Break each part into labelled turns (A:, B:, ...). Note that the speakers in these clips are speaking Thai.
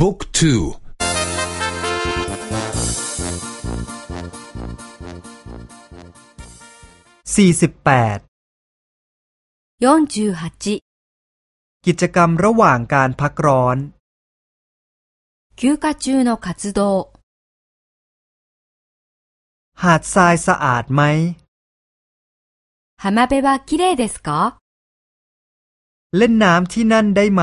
A: บุ๊กทู
B: สี่สิบแปดกิจกรรมระหว่างการพักร้อน
C: 休暇中の活動
B: หาดทรายสะอาดไหม
C: 浜辺はきれいですか
B: เล่นน้ำที่นั่นได้ไหม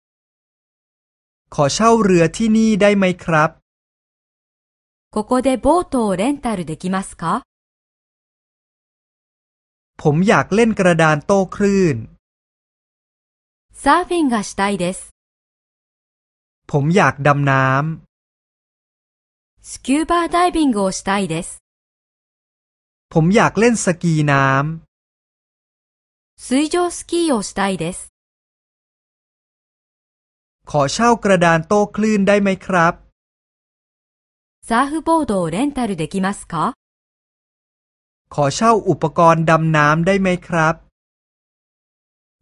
B: ขอเช่าเรือที่นี่ได้ไหมครับ
C: ここでボートをレンタルできますか
B: ผมอยากเล่นกระดานโต้คลื่น
C: サーフィンがしたいです
B: ผมอยากดำน้ำ
C: スキューバーダイビングをしたいです。
B: ผมอยากเล่นสกีน้ำ
C: 水上スキーをしたいです。
B: ขอเช่ากระดานโต้คลื่นได้ไหมครับ
C: サーフボードをレンタルできますか
B: ขอเช่าอุปกรณ์ดำน้ำได้ไหมครับ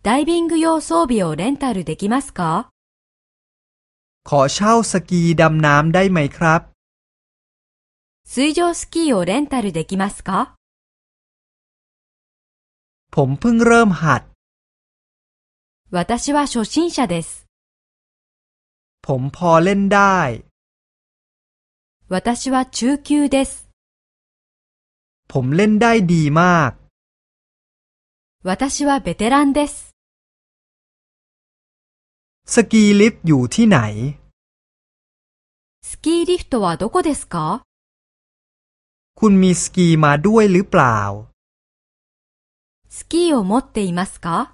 C: ダイビング用装備をレンタルできますか
B: ขอเช่าสกีดำน้ำได้ไหมครับ
C: 水上スキーをレンタルできますか
B: ผมเพิ่งเริ่มหัด
C: 私は初心者です。
B: ผมพอเล่นได้。
C: 私は中級です。
B: ผมเล่นได้ดีมาก。
C: 私はベテランです。
B: สกีลิฟต์อยู่ที่ไหน
C: スキーリフトはどこですか
B: คุณมีสกีมาด้วยหรือเปล่า
C: สกีを持っていますか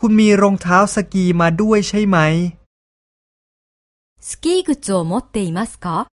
B: คุณมีรองเท้าสกีมาด้วยใช่ไหม
C: スキー靴を持っていますか？